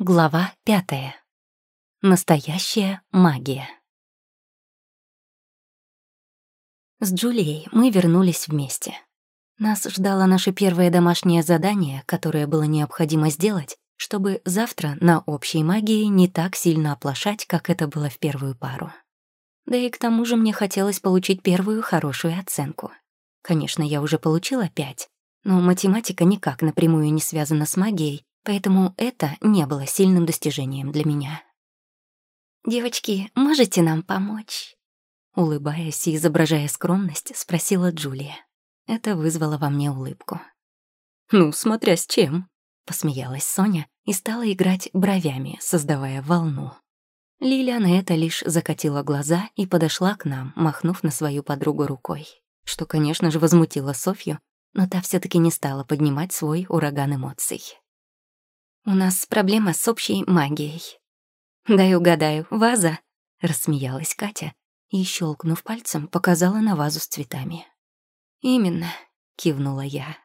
Глава пятая. Настоящая магия. С Джулией мы вернулись вместе. Нас ждало наше первое домашнее задание, которое было необходимо сделать, чтобы завтра на общей магии не так сильно оплошать, как это было в первую пару. Да и к тому же мне хотелось получить первую хорошую оценку. Конечно, я уже получила пять, но математика никак напрямую не связана с магией, поэтому это не было сильным достижением для меня. «Девочки, можете нам помочь?» Улыбаясь и изображая скромность, спросила Джулия. Это вызвало во мне улыбку. «Ну, смотря с чем», — посмеялась Соня и стала играть бровями, создавая волну. Лиля на это лишь закатила глаза и подошла к нам, махнув на свою подругу рукой, что, конечно же, возмутило Софью, но та все таки не стала поднимать свой ураган эмоций. У нас проблема с общей магией. Дай угадаю, ваза, рассмеялась Катя и, щелкнув пальцем, показала на вазу с цветами. Именно, кивнула я.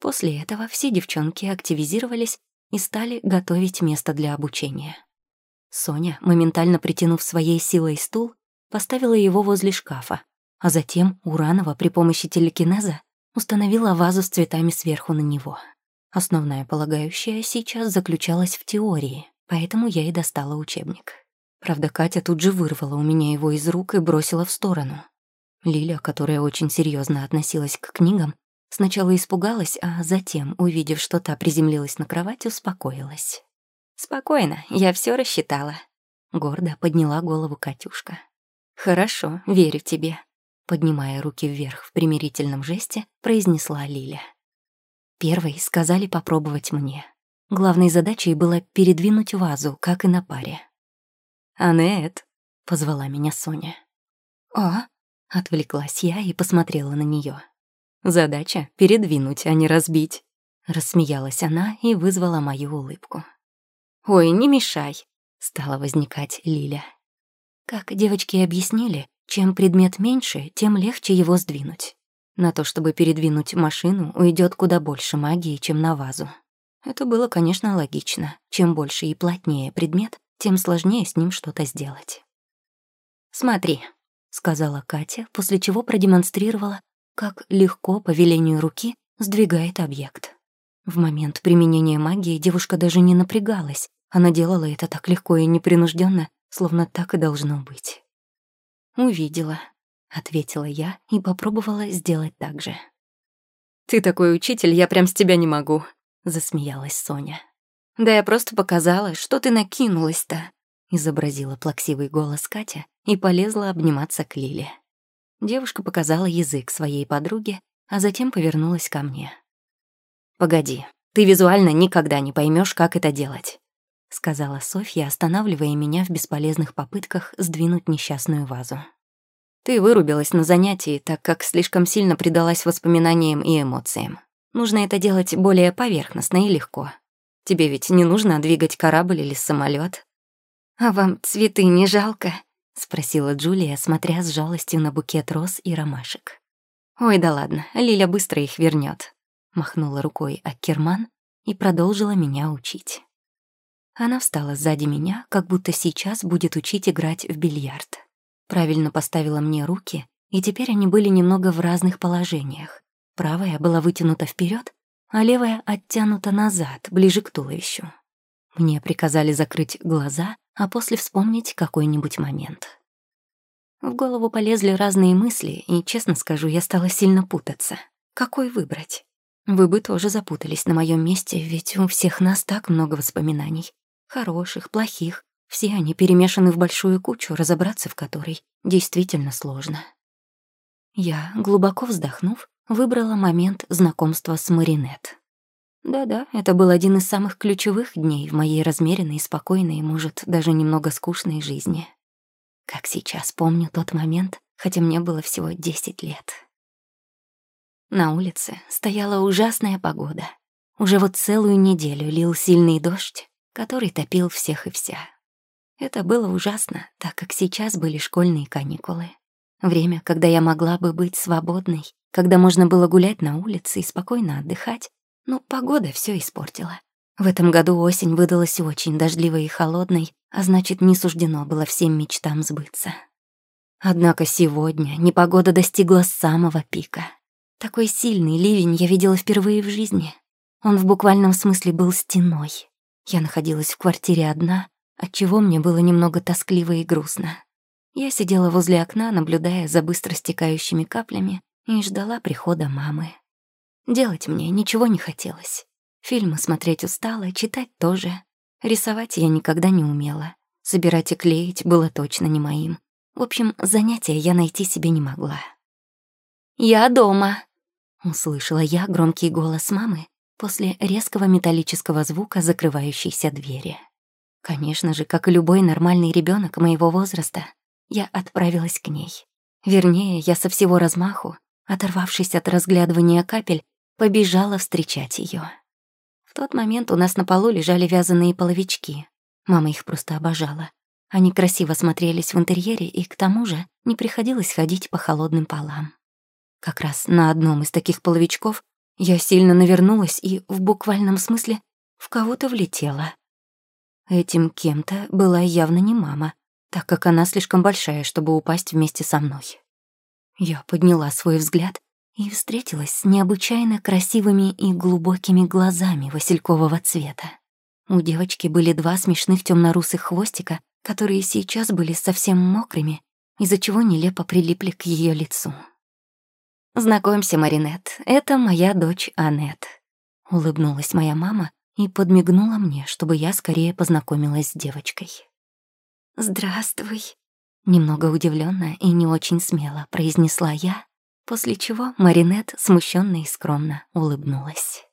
После этого все девчонки активизировались и стали готовить место для обучения. Соня, моментально притянув своей силой стул, поставила его возле шкафа, а затем Уранова при помощи телекинеза установила вазу с цветами сверху на него. Основная полагающая сейчас заключалась в теории, поэтому я и достала учебник. Правда, Катя тут же вырвала у меня его из рук и бросила в сторону. Лиля, которая очень серьезно относилась к книгам, сначала испугалась, а затем, увидев, что та приземлилась на кровать, успокоилась. «Спокойно, я все рассчитала», — гордо подняла голову Катюшка. «Хорошо, верю тебе», — поднимая руки вверх в примирительном жесте, произнесла Лиля. Первой сказали попробовать мне. Главной задачей было передвинуть вазу, как и на паре. «Анет», — позвала меня Соня. «А?» — отвлеклась я и посмотрела на нее. «Задача — передвинуть, а не разбить», — рассмеялась она и вызвала мою улыбку. «Ой, не мешай», — стала возникать Лиля. Как девочки объяснили, чем предмет меньше, тем легче его сдвинуть. На то, чтобы передвинуть машину, уйдет куда больше магии, чем на вазу. Это было, конечно, логично. Чем больше и плотнее предмет, тем сложнее с ним что-то сделать. «Смотри», — сказала Катя, после чего продемонстрировала, как легко по велению руки сдвигает объект. В момент применения магии девушка даже не напрягалась, она делала это так легко и непринужденно, словно так и должно быть. Увидела, — ответила я и попробовала сделать так же. «Ты такой учитель, я прям с тебя не могу», — засмеялась Соня. «Да я просто показала, что ты накинулась-то», — изобразила плаксивый голос Катя и полезла обниматься к Лиле. Девушка показала язык своей подруге, а затем повернулась ко мне. «Погоди, ты визуально никогда не поймешь, как это делать», — сказала Софья, останавливая меня в бесполезных попытках сдвинуть несчастную вазу. Ты вырубилась на занятии, так как слишком сильно предалась воспоминаниям и эмоциям. Нужно это делать более поверхностно и легко. Тебе ведь не нужно двигать корабль или самолет. «А вам цветы не жалко?» — спросила Джулия, смотря с жалостью на букет роз и ромашек. «Ой, да ладно, Лиля быстро их вернет. махнула рукой Аккерман и продолжила меня учить. Она встала сзади меня, как будто сейчас будет учить играть в бильярд правильно поставила мне руки, и теперь они были немного в разных положениях. Правая была вытянута вперед, а левая оттянута назад, ближе к туловищу. Мне приказали закрыть глаза, а после вспомнить какой-нибудь момент. В голову полезли разные мысли, и, честно скажу, я стала сильно путаться. Какой выбрать? Вы бы тоже запутались на моем месте, ведь у всех нас так много воспоминаний. Хороших, плохих, все они перемешаны в большую кучу, разобраться в которой действительно сложно. Я, глубоко вздохнув, выбрала момент знакомства с Маринет. Да-да, это был один из самых ключевых дней в моей размеренной, спокойной, может, даже немного скучной жизни. Как сейчас помню тот момент, хотя мне было всего 10 лет. На улице стояла ужасная погода. Уже вот целую неделю лил сильный дождь, который топил всех и вся. Это было ужасно, так как сейчас были школьные каникулы. Время, когда я могла бы быть свободной, когда можно было гулять на улице и спокойно отдыхать, но погода все испортила. В этом году осень выдалась очень дождливой и холодной, а значит, не суждено было всем мечтам сбыться. Однако сегодня непогода достигла самого пика. Такой сильный ливень я видела впервые в жизни. Он в буквальном смысле был стеной. Я находилась в квартире одна, отчего мне было немного тоскливо и грустно. Я сидела возле окна, наблюдая за быстро стекающими каплями, и ждала прихода мамы. Делать мне ничего не хотелось. Фильмы смотреть устала, читать тоже. Рисовать я никогда не умела. Собирать и клеить было точно не моим. В общем, занятия я найти себе не могла. «Я дома!» — услышала я громкий голос мамы после резкого металлического звука закрывающейся двери. Конечно же, как и любой нормальный ребенок моего возраста, я отправилась к ней. Вернее, я со всего размаху, оторвавшись от разглядывания капель, побежала встречать ее. В тот момент у нас на полу лежали вязаные половички. Мама их просто обожала. Они красиво смотрелись в интерьере, и к тому же не приходилось ходить по холодным полам. Как раз на одном из таких половичков я сильно навернулась и, в буквальном смысле, в кого-то влетела. Этим кем-то была явно не мама, так как она слишком большая, чтобы упасть вместе со мной. Я подняла свой взгляд и встретилась с необычайно красивыми и глубокими глазами василькового цвета. У девочки были два смешных темно-русых хвостика, которые сейчас были совсем мокрыми, из-за чего нелепо прилипли к ее лицу. «Знакомься, Маринет, это моя дочь Аннет», — улыбнулась моя мама и подмигнула мне, чтобы я скорее познакомилась с девочкой. «Здравствуй», — немного удивленно и не очень смело произнесла я, после чего Маринет смущенно и скромно улыбнулась.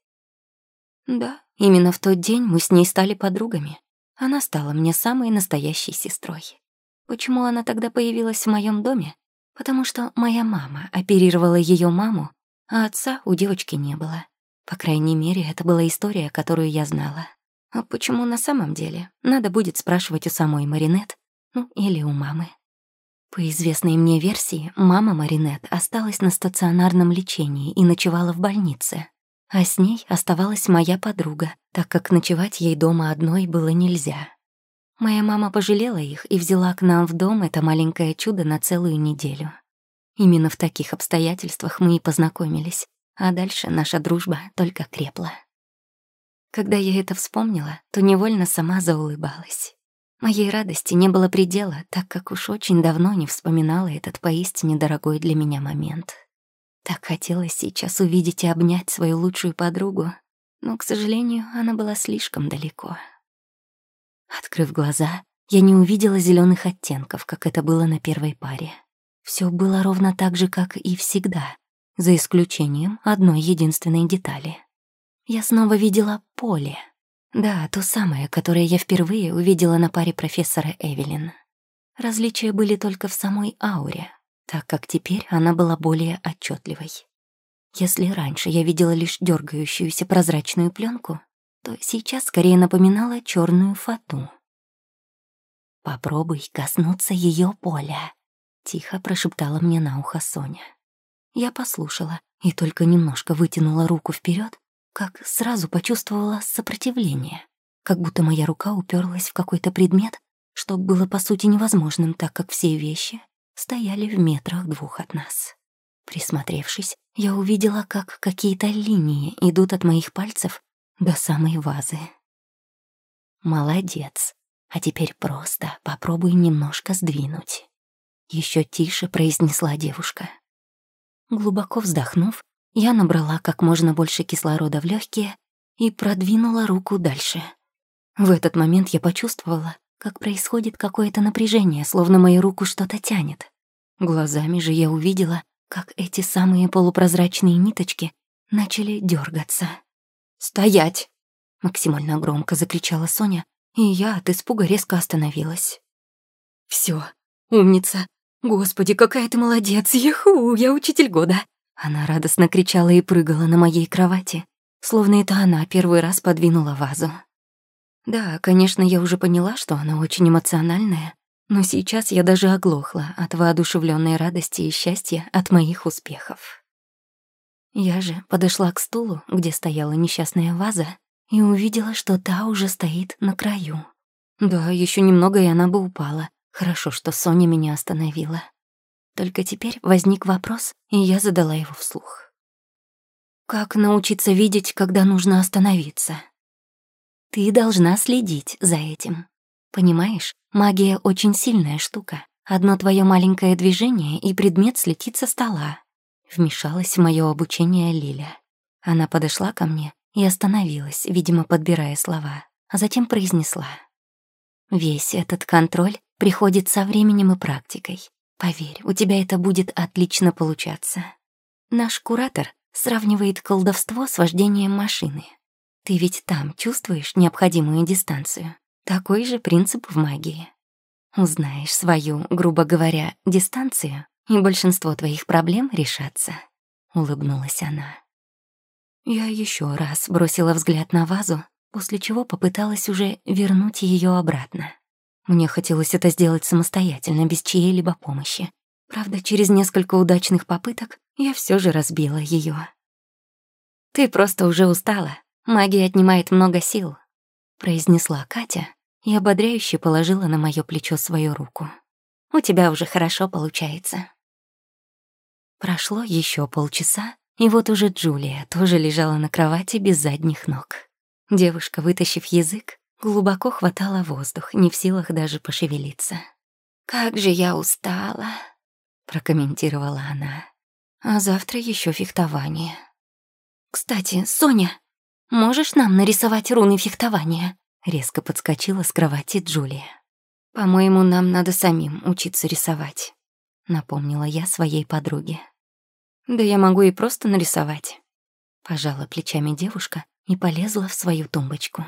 Да, именно в тот день мы с ней стали подругами. Она стала мне самой настоящей сестрой. Почему она тогда появилась в моем доме? Потому что моя мама оперировала ее маму, а отца у девочки не было. По крайней мере, это была история, которую я знала. А почему на самом деле? Надо будет спрашивать у самой Маринет, ну или у мамы. По известной мне версии, мама Маринет осталась на стационарном лечении и ночевала в больнице. А с ней оставалась моя подруга, так как ночевать ей дома одной было нельзя. Моя мама пожалела их и взяла к нам в дом это маленькое чудо на целую неделю. Именно в таких обстоятельствах мы и познакомились, а дальше наша дружба только крепла. Когда я это вспомнила, то невольно сама заулыбалась. Моей радости не было предела, так как уж очень давно не вспоминала этот поистине дорогой для меня момент. Так хотелось сейчас увидеть и обнять свою лучшую подругу, но, к сожалению, она была слишком далеко. Открыв глаза, я не увидела зеленых оттенков, как это было на первой паре. Все было ровно так же, как и всегда, за исключением одной единственной детали. Я снова видела поле — да, то самое, которое я впервые увидела на паре профессора Эвелин. Различия были только в самой ауре, так как теперь она была более отчетливой. Если раньше я видела лишь дергающуюся прозрачную пленку, то сейчас скорее напоминала черную фату. «Попробуй коснуться ее поля», — тихо прошептала мне на ухо Соня. Я послушала и только немножко вытянула руку вперед, как сразу почувствовала сопротивление, как будто моя рука уперлась в какой-то предмет, что было по сути невозможным, так как все вещи стояли в метрах двух от нас. Присмотревшись, я увидела, как какие-то линии идут от моих пальцев до самой вазы. Молодец. А теперь просто попробуй немножко сдвинуть. Еще тише произнесла девушка. Глубоко вздохнув, я набрала как можно больше кислорода в легкие и продвинула руку дальше. В этот момент я почувствовала, как происходит какое-то напряжение, словно мою руку что-то тянет. Глазами же я увидела, как эти самые полупрозрачные ниточки начали дергаться. «Стоять!» — максимально громко закричала Соня, и я от испуга резко остановилась. Все, умница! Господи, какая ты молодец! Еху, я учитель года!» Она радостно кричала и прыгала на моей кровати, словно это она первый раз подвинула вазу. Да, конечно, я уже поняла, что она очень эмоциональная, но сейчас я даже оглохла от воодушевленной радости и счастья от моих успехов. Я же подошла к стулу, где стояла несчастная ваза, и увидела, что та уже стоит на краю. Да, еще немного, и она бы упала. Хорошо, что Соня меня остановила. Только теперь возник вопрос, и я задала его вслух. Как научиться видеть, когда нужно остановиться? Ты должна следить за этим. Понимаешь, магия очень сильная штука. Одно твое маленькое движение, и предмет слетит со стола. Вмешалась в мое обучение Лиля. Она подошла ко мне и остановилась, видимо, подбирая слова, а затем произнесла. «Весь этот контроль приходит со временем и практикой. Поверь, у тебя это будет отлично получаться. Наш куратор сравнивает колдовство с вождением машины. Ты ведь там чувствуешь необходимую дистанцию. Такой же принцип в магии. Узнаешь свою, грубо говоря, дистанцию, и большинство твоих проблем решатся. Улыбнулась она. Я еще раз бросила взгляд на вазу, после чего попыталась уже вернуть ее обратно. Мне хотелось это сделать самостоятельно, без чьей-либо помощи. Правда, через несколько удачных попыток я все же разбила ее. «Ты просто уже устала. Магия отнимает много сил», — произнесла Катя и ободряюще положила на мое плечо свою руку. «У тебя уже хорошо получается». Прошло еще полчаса, и вот уже Джулия тоже лежала на кровати без задних ног. Девушка, вытащив язык, глубоко хватала воздух, не в силах даже пошевелиться. «Как же я устала», — прокомментировала она. «А завтра еще фехтование». «Кстати, Соня, можешь нам нарисовать руны фехтования?» Резко подскочила с кровати Джулия. «По-моему, нам надо самим учиться рисовать», — напомнила я своей подруге. Да я могу и просто нарисовать. Пожала плечами девушка и полезла в свою тумбочку.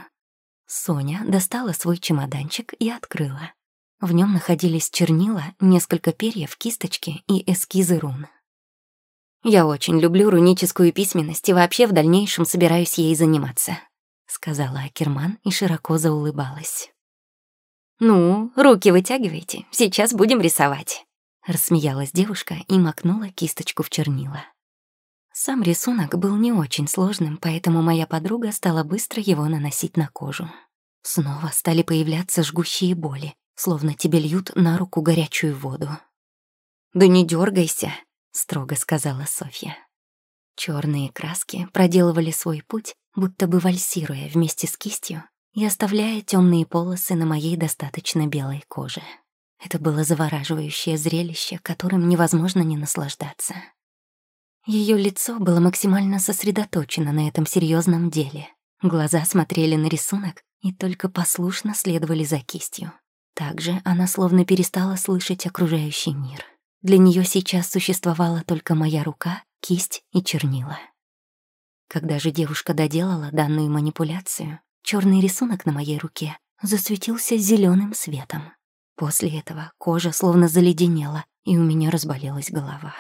Соня достала свой чемоданчик и открыла. В нем находились чернила, несколько перьев, кисточки и эскизы рун. «Я очень люблю руническую письменность и вообще в дальнейшем собираюсь ей заниматься», — сказала Акерман и широко заулыбалась. «Ну, руки вытягивайте, сейчас будем рисовать». Рассмеялась девушка и макнула кисточку в чернила. Сам рисунок был не очень сложным, поэтому моя подруга стала быстро его наносить на кожу. Снова стали появляться жгущие боли, словно тебе льют на руку горячую воду. «Да не дергайся, строго сказала Софья. Черные краски проделывали свой путь, будто бы вальсируя вместе с кистью и оставляя темные полосы на моей достаточно белой коже. Это было завораживающее зрелище, которым невозможно не наслаждаться. Ее лицо было максимально сосредоточено на этом серьезном деле. Глаза смотрели на рисунок и только послушно следовали за кистью. Также она словно перестала слышать окружающий мир. Для нее сейчас существовала только моя рука, кисть и чернила. Когда же девушка доделала данную манипуляцию, черный рисунок на моей руке засветился зеленым светом. После этого кожа словно заледенела, и у меня разболелась голова.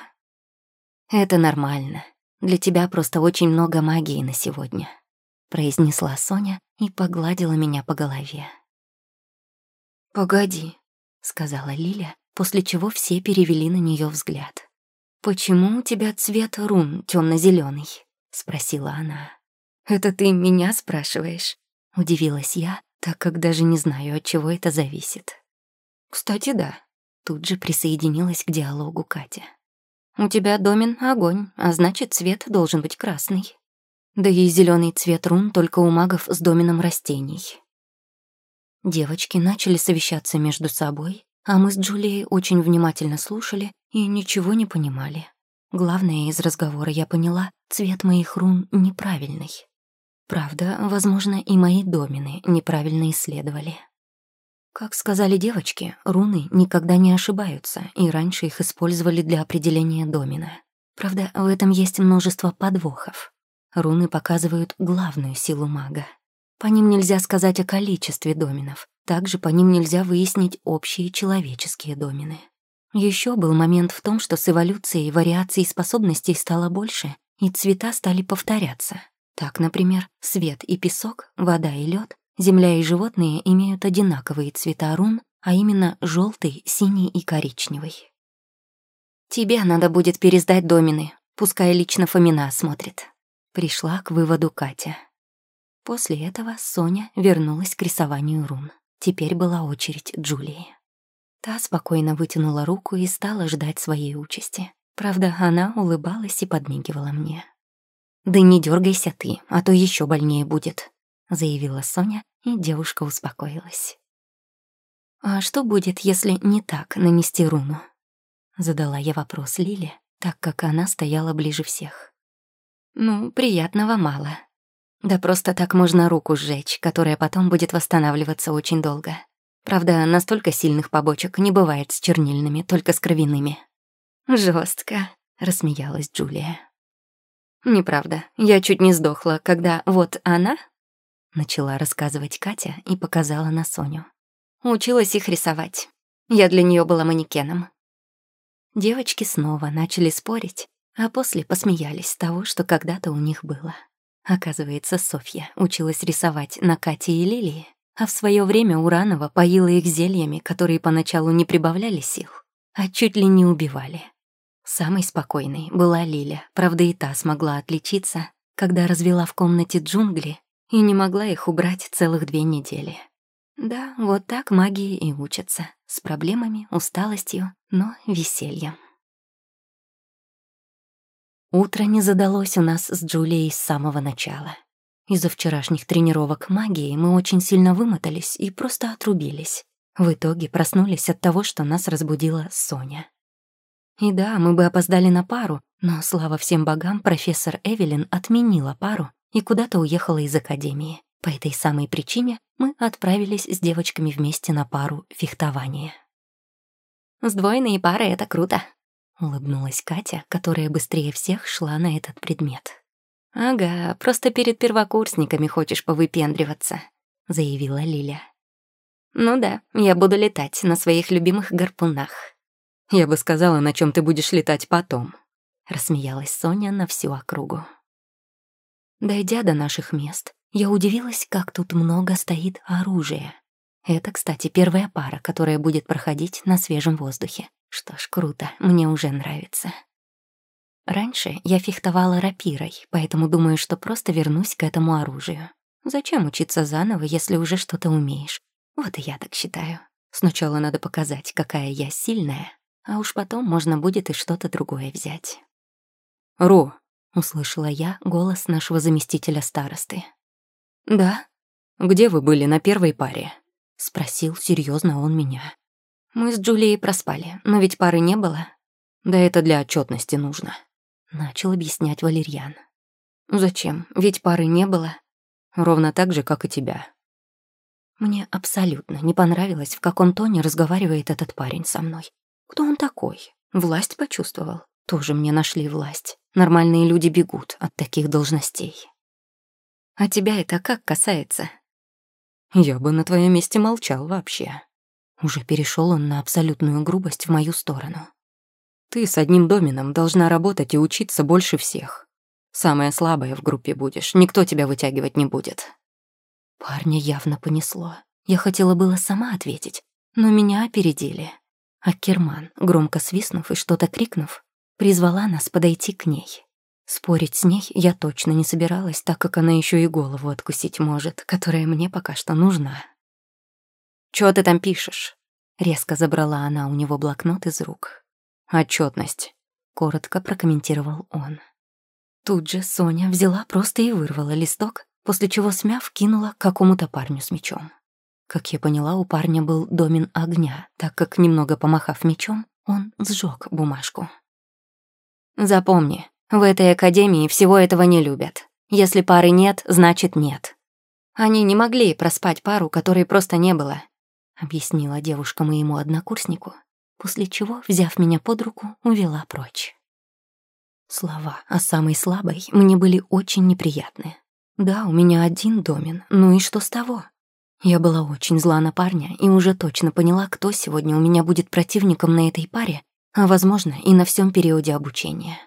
«Это нормально. Для тебя просто очень много магии на сегодня», — произнесла Соня и погладила меня по голове. «Погоди», — сказала Лиля, после чего все перевели на нее взгляд. «Почему у тебя цвет рун темно зеленый спросила она. «Это ты меня спрашиваешь?» — удивилась я, так как даже не знаю, от чего это зависит. «Кстати, да». Тут же присоединилась к диалогу Катя. «У тебя домен огонь, а значит, цвет должен быть красный. Да и зеленый цвет рун только у магов с доменом растений». Девочки начали совещаться между собой, а мы с Джулией очень внимательно слушали и ничего не понимали. Главное из разговора я поняла, цвет моих рун неправильный. Правда, возможно, и мои домены неправильно исследовали. Как сказали девочки, руны никогда не ошибаются, и раньше их использовали для определения домина. Правда, в этом есть множество подвохов. Руны показывают главную силу мага. По ним нельзя сказать о количестве доминов. Также по ним нельзя выяснить общие человеческие домены. Еще был момент в том, что с эволюцией вариаций способностей стало больше, и цвета стали повторяться. Так, например, свет и песок, вода и лед Земля и животные имеют одинаковые цвета рун, а именно желтый, синий и коричневый. «Тебе надо будет пересдать домины, пускай лично Фомина смотрит», — пришла к выводу Катя. После этого Соня вернулась к рисованию рун. Теперь была очередь Джулии. Та спокойно вытянула руку и стала ждать своей участи. Правда, она улыбалась и подмигивала мне. «Да не дергайся ты, а то еще больнее будет», — заявила Соня, и девушка успокоилась. «А что будет, если не так нанести руну?» Задала я вопрос Лиле, так как она стояла ближе всех. «Ну, приятного мало. Да просто так можно руку сжечь, которая потом будет восстанавливаться очень долго. Правда, настолько сильных побочек не бывает с чернильными, только с кровяными». Жестко, рассмеялась Джулия. «Неправда. Я чуть не сдохла, когда вот она...» Начала рассказывать Катя и показала на Соню. Училась их рисовать. Я для нее была манекеном. Девочки снова начали спорить, а после посмеялись с того, что когда-то у них было. Оказывается, Софья училась рисовать на Кате и Лилии, а в свое время Уранова поила их зельями, которые поначалу не прибавляли сил, а чуть ли не убивали. Самой спокойной была Лиля, правда и та смогла отличиться, когда развела в комнате джунгли и не могла их убрать целых две недели. Да, вот так магии и учатся. С проблемами, усталостью, но весельем. Утро не задалось у нас с Джулией с самого начала. Из-за вчерашних тренировок магии мы очень сильно вымотались и просто отрубились. В итоге проснулись от того, что нас разбудила Соня. И да, мы бы опоздали на пару, но, слава всем богам, профессор Эвелин отменила пару и куда-то уехала из академии. По этой самой причине мы отправились с девочками вместе на пару фехтования. «Сдвоенные пары — это круто», — улыбнулась Катя, которая быстрее всех шла на этот предмет. «Ага, просто перед первокурсниками хочешь повыпендриваться», — заявила Лиля. «Ну да, я буду летать на своих любимых гарпунах». «Я бы сказала, на чем ты будешь летать потом», — рассмеялась Соня на всю округу. Дойдя до наших мест, я удивилась, как тут много стоит оружия. Это, кстати, первая пара, которая будет проходить на свежем воздухе. Что ж, круто, мне уже нравится. Раньше я фехтовала рапирой, поэтому думаю, что просто вернусь к этому оружию. Зачем учиться заново, если уже что-то умеешь? Вот и я так считаю. Сначала надо показать, какая я сильная, а уж потом можно будет и что-то другое взять. «Ру!» — услышала я голос нашего заместителя старосты. «Да». «Где вы были на первой паре?» — спросил серьезно он меня. «Мы с Джулией проспали, но ведь пары не было». «Да это для отчетности нужно», — начал объяснять Валерьян. «Зачем? Ведь пары не было». «Ровно так же, как и тебя». Мне абсолютно не понравилось, в каком тоне разговаривает этот парень со мной. Кто он такой? Власть почувствовал? Тоже мне нашли власть. Нормальные люди бегут от таких должностей. А тебя это как касается? Я бы на твоем месте молчал вообще. Уже перешел он на абсолютную грубость в мою сторону. Ты с одним домином должна работать и учиться больше всех. Самая слабая в группе будешь, никто тебя вытягивать не будет. Парня явно понесло. Я хотела было сама ответить, но меня опередили. А Керман, громко свистнув и что-то крикнув, призвала нас подойти к ней. Спорить с ней я точно не собиралась, так как она еще и голову откусить может, которая мне пока что нужна. «Чё ты там пишешь?» Резко забрала она у него блокнот из рук. Отчетность, коротко прокомментировал он. Тут же Соня взяла просто и вырвала листок, после чего смяв кинула какому-то парню с мечом. Как я поняла, у парня был домен огня, так как, немного помахав мечом, он сжег бумажку. «Запомни, в этой академии всего этого не любят. Если пары нет, значит нет. Они не могли проспать пару, которой просто не было, объяснила девушка моему однокурснику, после чего, взяв меня под руку, увела прочь. Слова о самой слабой мне были очень неприятны. Да, у меня один домен, ну и что с того? Я была очень зла на парня и уже точно поняла, кто сегодня у меня будет противником на этой паре, а, возможно, и на всем периоде обучения.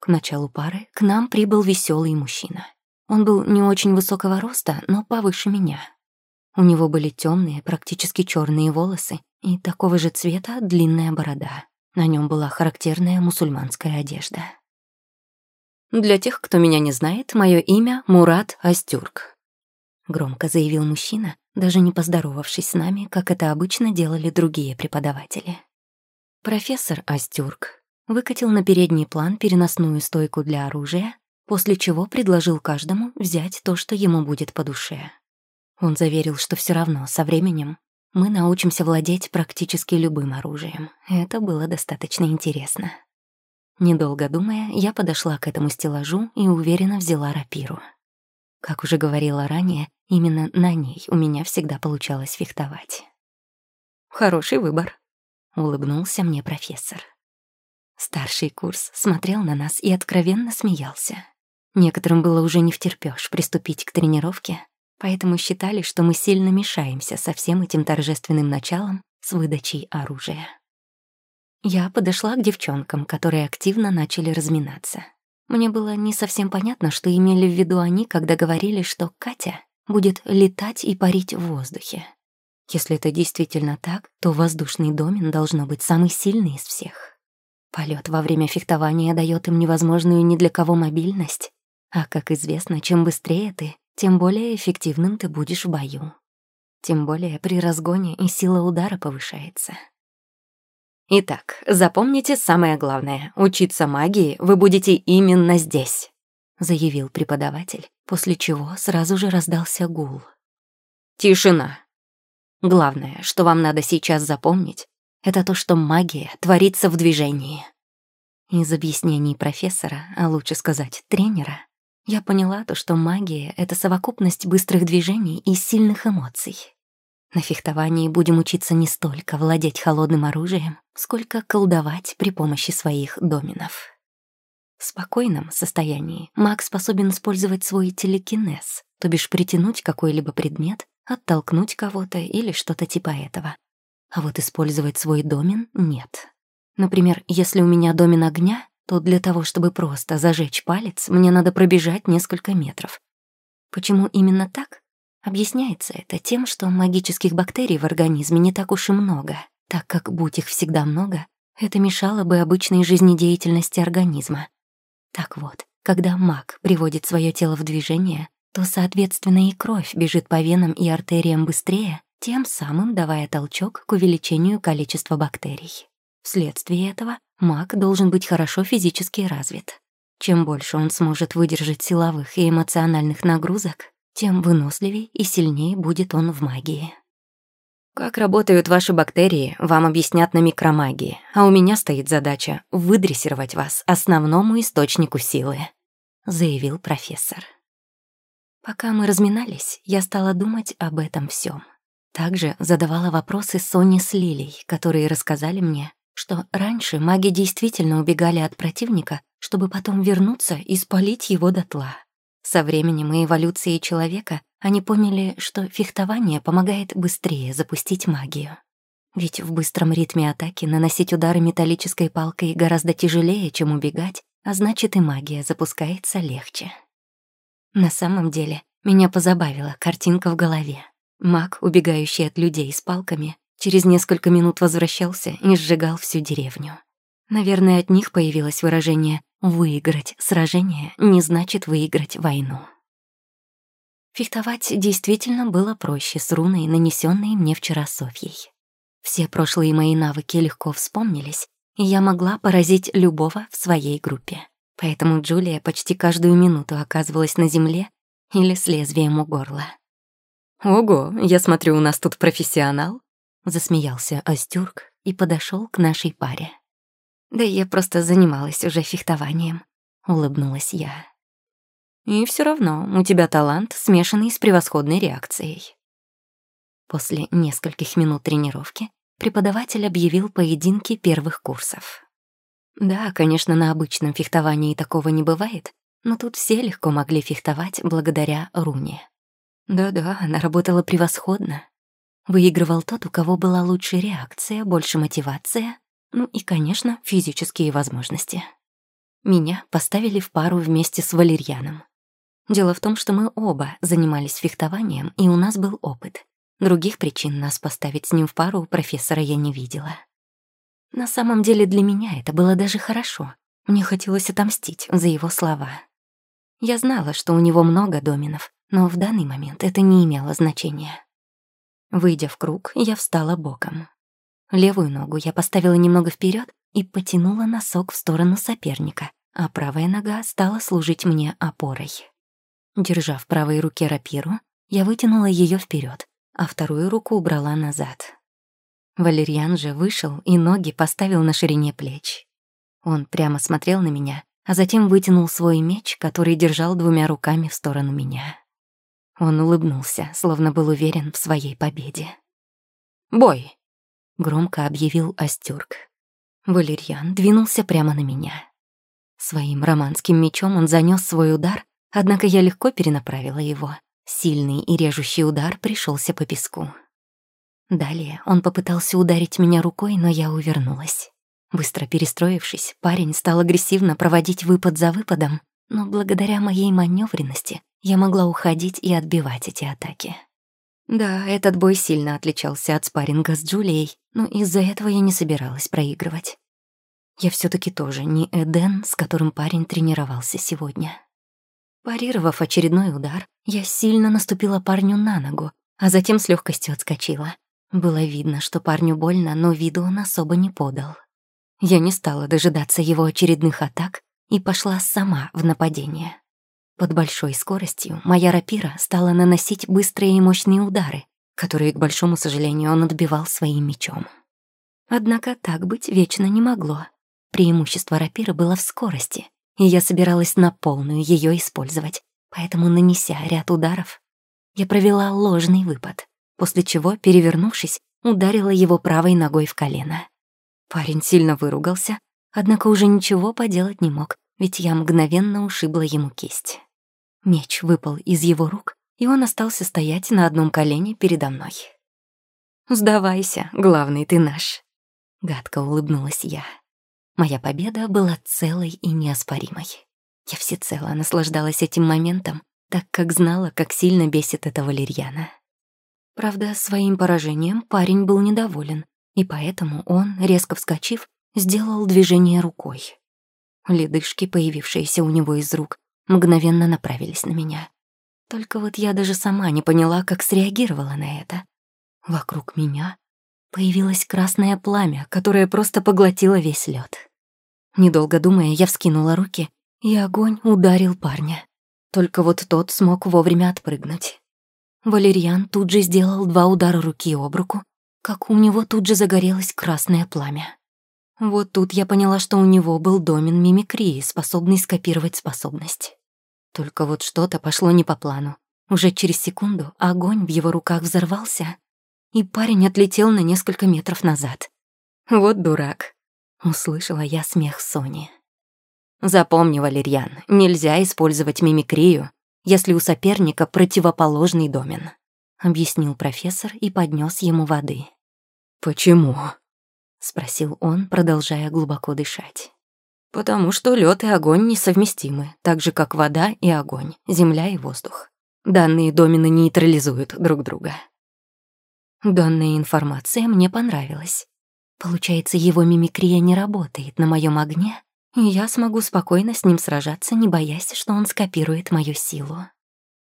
К началу пары к нам прибыл веселый мужчина. Он был не очень высокого роста, но повыше меня. У него были темные, практически черные волосы и такого же цвета длинная борода. На нем была характерная мусульманская одежда. Для тех, кто меня не знает, мое имя Мурат Астюрк. Громко заявил мужчина, даже не поздоровавшись с нами, как это обычно делали другие преподаватели. Профессор Астюрк выкатил на передний план переносную стойку для оружия, после чего предложил каждому взять то, что ему будет по душе. Он заверил, что все равно со временем мы научимся владеть практически любым оружием. Это было достаточно интересно. Недолго думая, я подошла к этому стеллажу и уверенно взяла рапиру. Как уже говорила ранее, именно на ней у меня всегда получалось фехтовать. «Хороший выбор», — улыбнулся мне профессор. Старший курс смотрел на нас и откровенно смеялся. Некоторым было уже не втерпёшь приступить к тренировке, поэтому считали, что мы сильно мешаемся со всем этим торжественным началом с выдачей оружия. Я подошла к девчонкам, которые активно начали разминаться. Мне было не совсем понятно, что имели в виду они, когда говорили, что Катя будет летать и парить в воздухе. Если это действительно так, то воздушный домен должно быть самый сильный из всех. Полет во время фехтования дает им невозможную ни для кого мобильность, а, как известно, чем быстрее ты, тем более эффективным ты будешь в бою. Тем более при разгоне и сила удара повышается. Итак, запомните самое главное. Учиться магии вы будете именно здесь, заявил преподаватель, после чего сразу же раздался гул. Тишина. Главное, что вам надо сейчас запомнить, это то, что магия творится в движении. Из объяснений профессора, а лучше сказать тренера, я поняла то, что магия — это совокупность быстрых движений и сильных эмоций. На фехтовании будем учиться не столько владеть холодным оружием, сколько колдовать при помощи своих доминов. В спокойном состоянии маг способен использовать свой телекинез, то бишь притянуть какой-либо предмет, оттолкнуть кого-то или что-то типа этого. А вот использовать свой домен — нет. Например, если у меня домен огня, то для того, чтобы просто зажечь палец, мне надо пробежать несколько метров. Почему именно так? Объясняется это тем, что магических бактерий в организме не так уж и много, так как, будь их всегда много, это мешало бы обычной жизнедеятельности организма. Так вот, когда маг приводит свое тело в движение, то, соответственно, и кровь бежит по венам и артериям быстрее, тем самым давая толчок к увеличению количества бактерий. Вследствие этого маг должен быть хорошо физически развит. Чем больше он сможет выдержать силовых и эмоциональных нагрузок, тем выносливее и сильнее будет он в магии. Как работают ваши бактерии, вам объяснят на микромагии, а у меня стоит задача выдрессировать вас основному источнику силы, заявил профессор. Пока мы разминались, я стала думать об этом всем. Также задавала вопросы Соне с Лилей, которые рассказали мне, что раньше маги действительно убегали от противника, чтобы потом вернуться и спалить его дотла. Со временем и эволюцией человека они поняли, что фехтование помогает быстрее запустить магию. Ведь в быстром ритме атаки наносить удары металлической палкой гораздо тяжелее, чем убегать, а значит и магия запускается легче. На самом деле, меня позабавила картинка в голове. Маг, убегающий от людей с палками, через несколько минут возвращался и сжигал всю деревню. Наверное, от них появилось выражение «выиграть сражение не значит выиграть войну». Фехтовать действительно было проще с руной, нанесенной мне вчера Софьей. Все прошлые мои навыки легко вспомнились, и я могла поразить любого в своей группе. Поэтому Джулия почти каждую минуту оказывалась на земле или с лезвием у горла. «Ого, я смотрю, у нас тут профессионал», — засмеялся Остюрк и подошел к нашей паре. «Да я просто занималась уже фехтованием», — улыбнулась я. «И все равно у тебя талант, смешанный с превосходной реакцией». После нескольких минут тренировки преподаватель объявил поединки первых курсов. Да, конечно, на обычном фехтовании такого не бывает, но тут все легко могли фехтовать благодаря руне. Да-да, она работала превосходно. Выигрывал тот, у кого была лучшая реакция, больше мотивация, ну и, конечно, физические возможности. Меня поставили в пару вместе с Валерьяном. Дело в том, что мы оба занимались фехтованием, и у нас был опыт. Других причин нас поставить с ним в пару профессора я не видела. На самом деле для меня это было даже хорошо, Мне хотелось отомстить за его слова. Я знала, что у него много доминов, но в данный момент это не имело значения. Выйдя в круг, я встала боком. Левую ногу я поставила немного вперед и потянула носок в сторону соперника, а правая нога стала служить мне опорой. Держа в правой руке рапиру, я вытянула ее вперед, а вторую руку убрала назад. Валерьян же вышел и ноги поставил на ширине плеч. Он прямо смотрел на меня, а затем вытянул свой меч, который держал двумя руками в сторону меня. Он улыбнулся, словно был уверен в своей победе. «Бой!» — громко объявил Остюрк. Валерьян двинулся прямо на меня. Своим романским мечом он занёс свой удар, однако я легко перенаправила его. Сильный и режущий удар пришелся по песку. Далее он попытался ударить меня рукой, но я увернулась. Быстро перестроившись, парень стал агрессивно проводить выпад за выпадом, но благодаря моей маневренности я могла уходить и отбивать эти атаки. Да, этот бой сильно отличался от спарринга с Джулией, но из-за этого я не собиралась проигрывать. Я все таки тоже не Эден, с которым парень тренировался сегодня. Парировав очередной удар, я сильно наступила парню на ногу, а затем с легкостью отскочила. Было видно, что парню больно, но виду он особо не подал. Я не стала дожидаться его очередных атак и пошла сама в нападение. Под большой скоростью моя рапира стала наносить быстрые и мощные удары, которые, к большому сожалению, он отбивал своим мечом. Однако так быть вечно не могло. Преимущество рапиры было в скорости, и я собиралась на полную ее использовать, поэтому, нанеся ряд ударов, я провела ложный выпад, после чего, перевернувшись, ударила его правой ногой в колено. Парень сильно выругался, однако уже ничего поделать не мог, ведь я мгновенно ушибла ему кисть. Меч выпал из его рук, и он остался стоять на одном колене передо мной. «Сдавайся, главный ты наш», — гадко улыбнулась я. Моя победа была целой и неоспоримой. Я всецело наслаждалась этим моментом, так как знала, как сильно бесит это валерьяна. Правда, своим поражением парень был недоволен, и поэтому он, резко вскочив, сделал движение рукой. Ледышки, появившиеся у него из рук, мгновенно направились на меня. Только вот я даже сама не поняла, как среагировала на это. Вокруг меня появилось красное пламя, которое просто поглотило весь лед. Недолго думая, я вскинула руки, и огонь ударил парня. Только вот тот смог вовремя отпрыгнуть. Валерьян тут же сделал два удара руки об руку, как у него тут же загорелось красное пламя. Вот тут я поняла, что у него был домен мимикрии, способный скопировать способность. Только вот что-то пошло не по плану. Уже через секунду огонь в его руках взорвался, и парень отлетел на несколько метров назад. «Вот дурак», — услышала я смех Сони. «Запомни, Валерьян, нельзя использовать мимикрию, если у соперника противоположный домен», — объяснил профессор и поднес ему воды. «Почему?» — спросил он, продолжая глубоко дышать. «Потому что лед и огонь несовместимы, так же, как вода и огонь, земля и воздух. Данные домены нейтрализуют друг друга». Данная информация мне понравилась. Получается, его мимикрия не работает на моем огне, и я смогу спокойно с ним сражаться, не боясь, что он скопирует мою силу.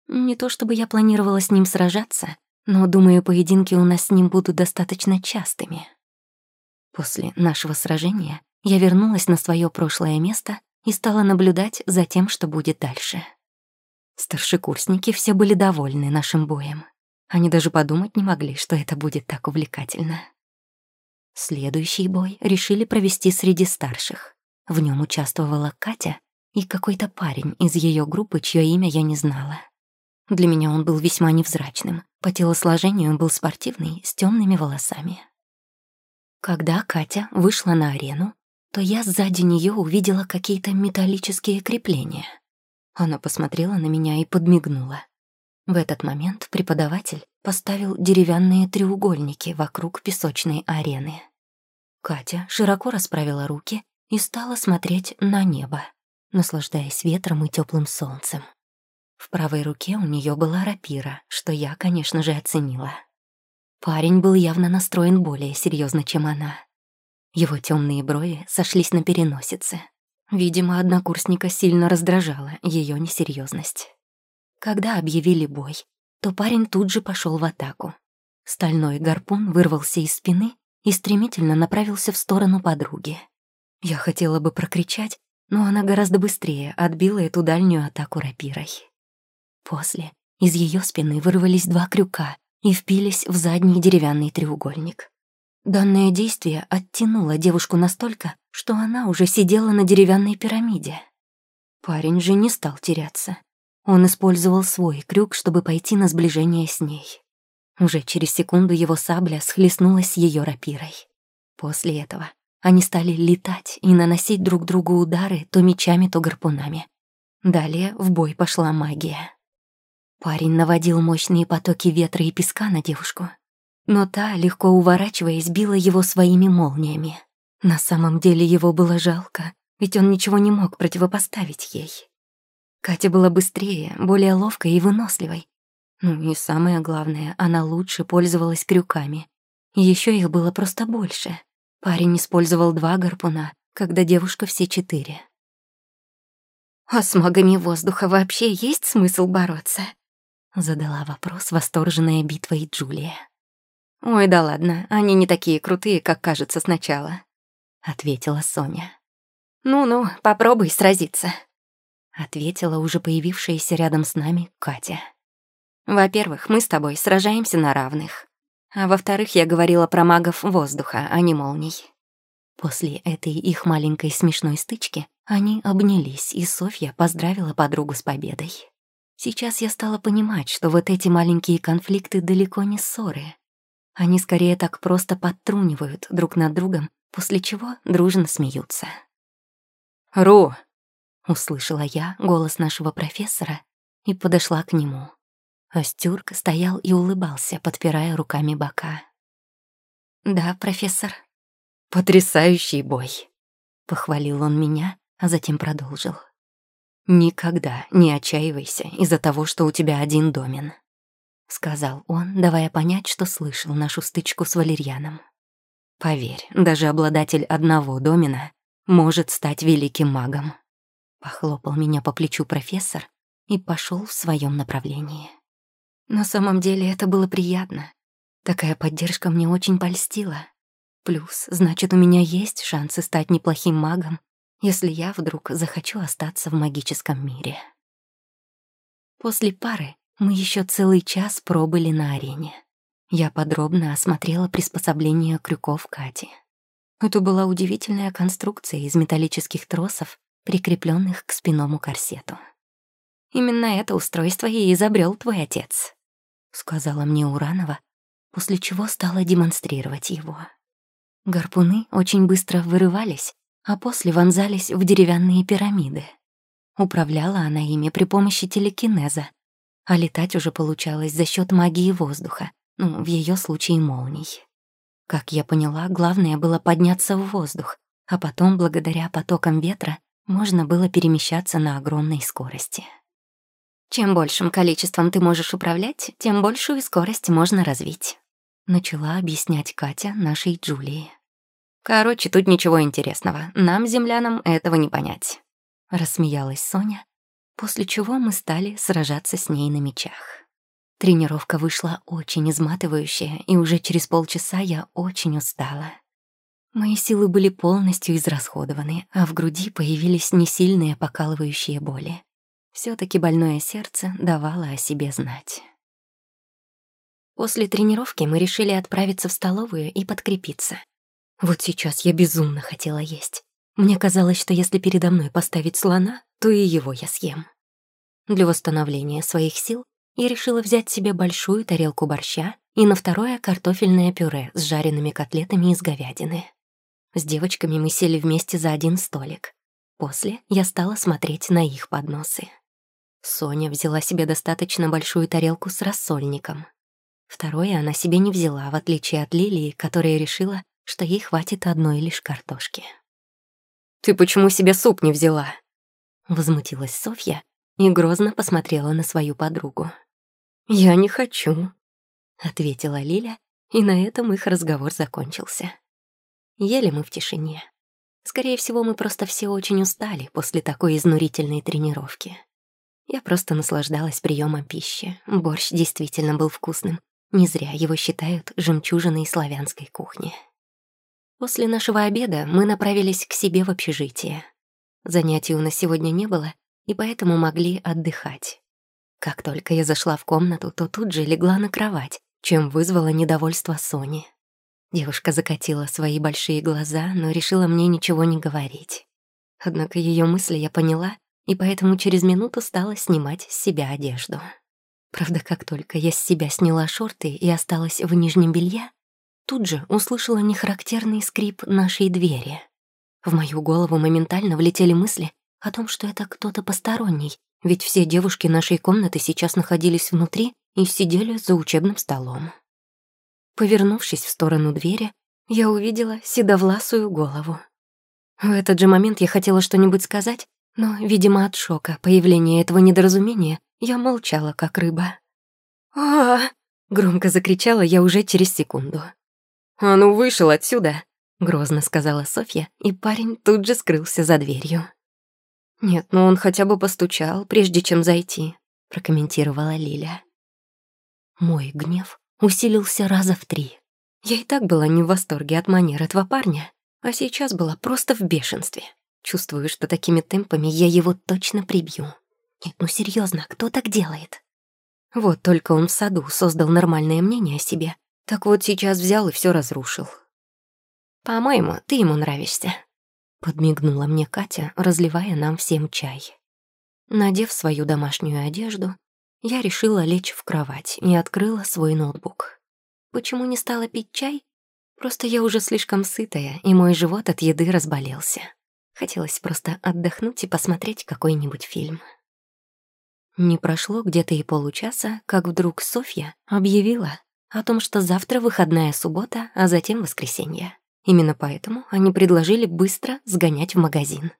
Не то чтобы я планировала с ним сражаться, но, думаю, поединки у нас с ним будут достаточно частыми. После нашего сражения я вернулась на свое прошлое место и стала наблюдать за тем, что будет дальше. Старшекурсники все были довольны нашим боем. Они даже подумать не могли, что это будет так увлекательно. Следующий бой решили провести среди старших. В нем участвовала Катя и какой-то парень из ее группы, чье имя я не знала. Для меня он был весьма невзрачным. По телосложению был спортивный, с темными волосами. Когда Катя вышла на арену, то я сзади нее увидела какие-то металлические крепления. Она посмотрела на меня и подмигнула. В этот момент преподаватель поставил деревянные треугольники вокруг песочной арены. Катя широко расправила руки и стала смотреть на небо, наслаждаясь ветром и теплым солнцем. В правой руке у нее была рапира, что я, конечно же, оценила. Парень был явно настроен более серьезно, чем она. Его темные брови сошлись на переносице. Видимо, однокурсника сильно раздражала ее несерьезность. Когда объявили бой, то парень тут же пошел в атаку. Стальной гарпун вырвался из спины и стремительно направился в сторону подруги. Я хотела бы прокричать, но она гораздо быстрее отбила эту дальнюю атаку рапирой. После из ее спины вырвались два крюка и впились в задний деревянный треугольник. Данное действие оттянуло девушку настолько, что она уже сидела на деревянной пирамиде. Парень же не стал теряться. Он использовал свой крюк, чтобы пойти на сближение с ней. Уже через секунду его сабля схлестнулась с ее рапирой. После этого они стали летать и наносить друг другу удары то мечами, то гарпунами. Далее в бой пошла магия. Парень наводил мощные потоки ветра и песка на девушку, но та, легко уворачиваясь, била его своими молниями. На самом деле его было жалко, ведь он ничего не мог противопоставить ей. Катя была быстрее, более ловкой и выносливой. Ну и самое главное, она лучше пользовалась крюками. Еще их было просто больше. Парень использовал два гарпуна, когда девушка все четыре. «А с магами воздуха вообще есть смысл бороться?» Задала вопрос восторженная битвой Джулия. «Ой, да ладно, они не такие крутые, как кажется сначала», — ответила Соня. «Ну-ну, попробуй сразиться», — ответила уже появившаяся рядом с нами Катя. «Во-первых, мы с тобой сражаемся на равных. А во-вторых, я говорила про магов воздуха, а не молний. После этой их маленькой смешной стычки они обнялись, и Софья поздравила подругу с победой. Сейчас я стала понимать, что вот эти маленькие конфликты далеко не ссоры. Они скорее так просто подтрунивают друг над другом, после чего дружно смеются. «Ру!» — услышала я голос нашего профессора и подошла к нему. Остюрк стоял и улыбался, подпирая руками бока. «Да, профессор». «Потрясающий бой!» — похвалил он меня, а затем продолжил. «Никогда не отчаивайся из-за того, что у тебя один домен», — сказал он, давая понять, что слышал нашу стычку с Валерьяном. «Поверь, даже обладатель одного домена может стать великим магом». Похлопал меня по плечу профессор и пошел в своем направлении. На самом деле это было приятно. Такая поддержка мне очень польстила. Плюс, значит, у меня есть шансы стать неплохим магом, если я вдруг захочу остаться в магическом мире. После пары мы еще целый час пробыли на арене. Я подробно осмотрела приспособление крюков Кати. Это была удивительная конструкция из металлических тросов, прикрепленных к спинному корсету. Именно это устройство и изобрел твой отец. — сказала мне Уранова, после чего стала демонстрировать его. Гарпуны очень быстро вырывались, а после вонзались в деревянные пирамиды. Управляла она ими при помощи телекинеза, а летать уже получалось за счет магии воздуха, ну, в ее случае молний. Как я поняла, главное было подняться в воздух, а потом, благодаря потокам ветра, можно было перемещаться на огромной скорости. Чем большим количеством ты можешь управлять, тем большую скорость можно развить. Начала объяснять Катя нашей Джулии. Короче, тут ничего интересного. Нам, землянам, этого не понять. Рассмеялась Соня, после чего мы стали сражаться с ней на мечах. Тренировка вышла очень изматывающая, и уже через полчаса я очень устала. Мои силы были полностью израсходованы, а в груди появились несильные покалывающие боли все таки больное сердце давало о себе знать. После тренировки мы решили отправиться в столовую и подкрепиться. Вот сейчас я безумно хотела есть. Мне казалось, что если передо мной поставить слона, то и его я съем. Для восстановления своих сил я решила взять себе большую тарелку борща и на второе картофельное пюре с жареными котлетами из говядины. С девочками мы сели вместе за один столик. После я стала смотреть на их подносы. Соня взяла себе достаточно большую тарелку с рассольником. Второе она себе не взяла, в отличие от Лилии, которая решила, что ей хватит одной лишь картошки. «Ты почему себе суп не взяла?» Возмутилась Софья и грозно посмотрела на свою подругу. «Я не хочу», — ответила Лиля, и на этом их разговор закончился. Ели мы в тишине. Скорее всего, мы просто все очень устали после такой изнурительной тренировки. Я просто наслаждалась приемом пищи. Борщ действительно был вкусным. Не зря его считают жемчужиной славянской кухни. После нашего обеда мы направились к себе в общежитие. Занятий у нас сегодня не было, и поэтому могли отдыхать. Как только я зашла в комнату, то тут же легла на кровать, чем вызвало недовольство Сони. Девушка закатила свои большие глаза, но решила мне ничего не говорить. Однако ее мысли я поняла, и поэтому через минуту стала снимать с себя одежду. Правда, как только я с себя сняла шорты и осталась в нижнем белье, тут же услышала нехарактерный скрип нашей двери. В мою голову моментально влетели мысли о том, что это кто-то посторонний, ведь все девушки нашей комнаты сейчас находились внутри и сидели за учебным столом. Повернувшись в сторону двери, я увидела седовласую голову. В этот же момент я хотела что-нибудь сказать, но, видимо, от шока появления этого недоразумения я молчала, как рыба. а, громко закричала я уже через секунду. «А ну, вышел отсюда!» — грозно сказала Софья, и парень тут же скрылся за дверью. «Нет, ну он хотя бы постучал, прежде чем зайти», — прокомментировала Лиля. Мой гнев усилился раза в три. Я и так была не в восторге от манер этого парня, а сейчас была просто в бешенстве. Чувствую, что такими темпами я его точно прибью. Нет, ну серьезно, кто так делает? Вот только он в саду создал нормальное мнение о себе, так вот сейчас взял и все разрушил. «По-моему, ты ему нравишься», — подмигнула мне Катя, разливая нам всем чай. Надев свою домашнюю одежду, я решила лечь в кровать и открыла свой ноутбук. Почему не стала пить чай? Просто я уже слишком сытая, и мой живот от еды разболелся. Хотелось просто отдохнуть и посмотреть какой-нибудь фильм. Не прошло где-то и получаса, как вдруг Софья объявила о том, что завтра выходная суббота, а затем воскресенье. Именно поэтому они предложили быстро сгонять в магазин.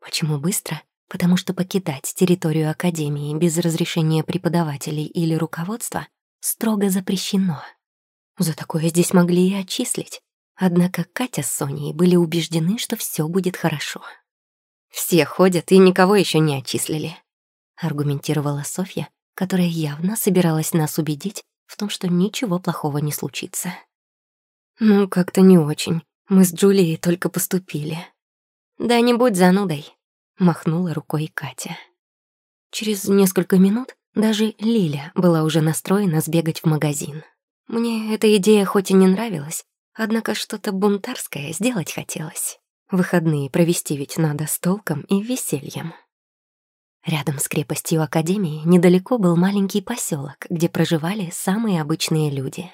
Почему быстро? Потому что покидать территорию Академии без разрешения преподавателей или руководства строго запрещено. За такое здесь могли и отчислить. Однако Катя с Соней были убеждены, что все будет хорошо. «Все ходят и никого еще не отчислили», — аргументировала Софья, которая явно собиралась нас убедить в том, что ничего плохого не случится. «Ну, как-то не очень. Мы с Джулией только поступили». «Да не будь занудой», — махнула рукой Катя. Через несколько минут даже Лиля была уже настроена сбегать в магазин. Мне эта идея хоть и не нравилась, однако что-то бунтарское сделать хотелось. Выходные провести ведь надо с толком и весельем. Рядом с крепостью Академии недалеко был маленький поселок, где проживали самые обычные люди.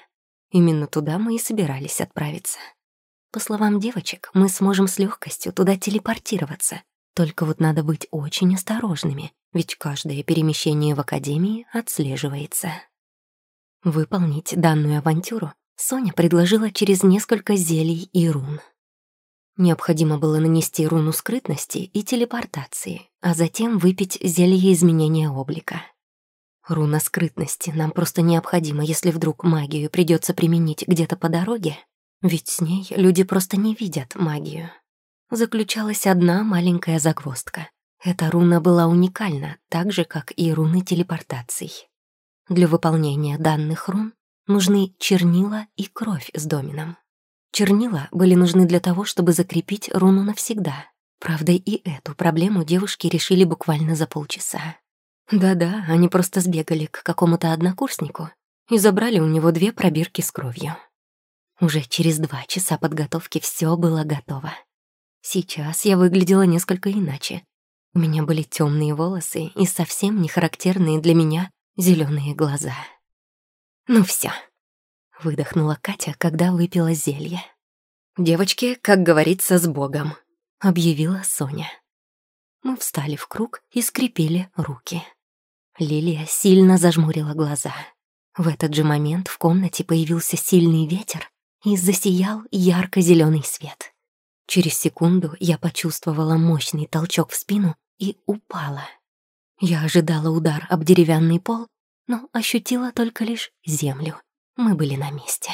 Именно туда мы и собирались отправиться. По словам девочек, мы сможем с легкостью туда телепортироваться. Только вот надо быть очень осторожными, ведь каждое перемещение в Академии отслеживается. Выполнить данную авантюру Соня предложила через несколько зелий и рун. Необходимо было нанести руну скрытности и телепортации, а затем выпить зелье изменения облика. Руна скрытности нам просто необходима, если вдруг магию придется применить где-то по дороге, ведь с ней люди просто не видят магию. Заключалась одна маленькая загвоздка. Эта руна была уникальна, так же, как и руны телепортаций. Для выполнения данных рун нужны чернила и кровь с домином. Чернила были нужны для того, чтобы закрепить руну навсегда. Правда, и эту проблему девушки решили буквально за полчаса. Да-да, они просто сбегали к какому-то однокурснику и забрали у него две пробирки с кровью. Уже через два часа подготовки все было готово. Сейчас я выглядела несколько иначе. У меня были темные волосы и совсем не характерные для меня зеленые глаза. Ну все, выдохнула Катя, когда выпила зелье. «Девочки, как говорится, с Богом», — объявила Соня. Мы встали в круг и скрепили руки. Лилия сильно зажмурила глаза. В этот же момент в комнате появился сильный ветер и засиял ярко зеленый свет. Через секунду я почувствовала мощный толчок в спину и упала. Я ожидала удар об деревянный пол, но ощутила только лишь землю. Мы были на месте.